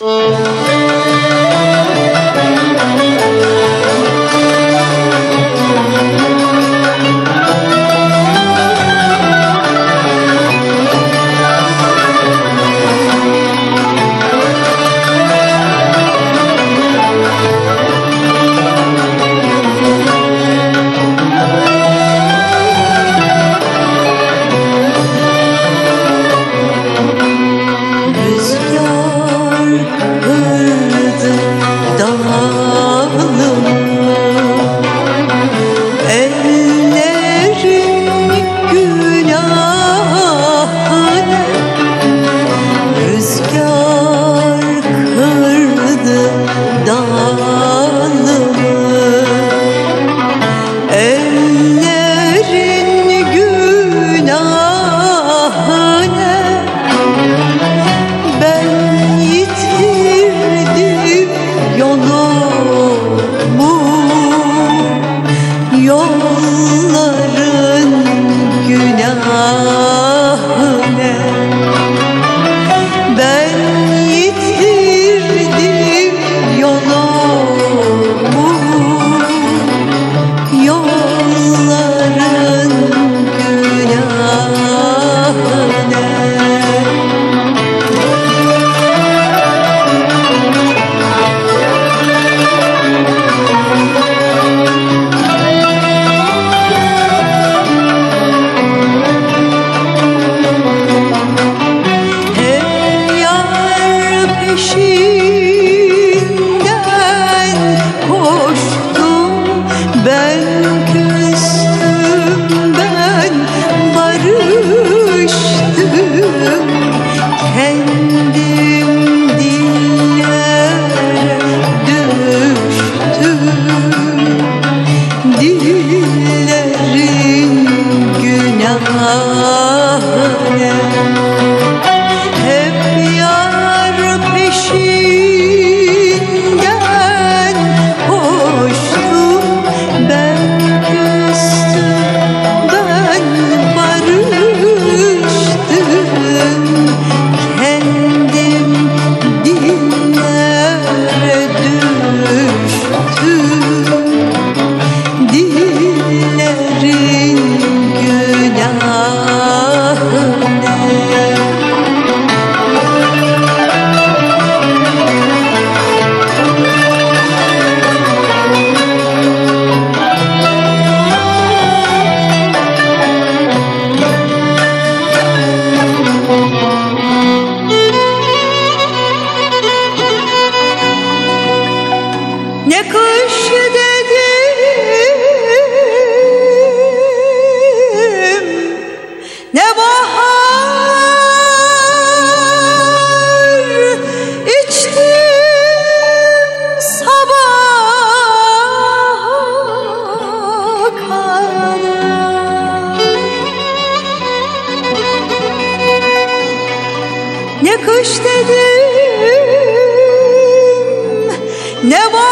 Música again. No more.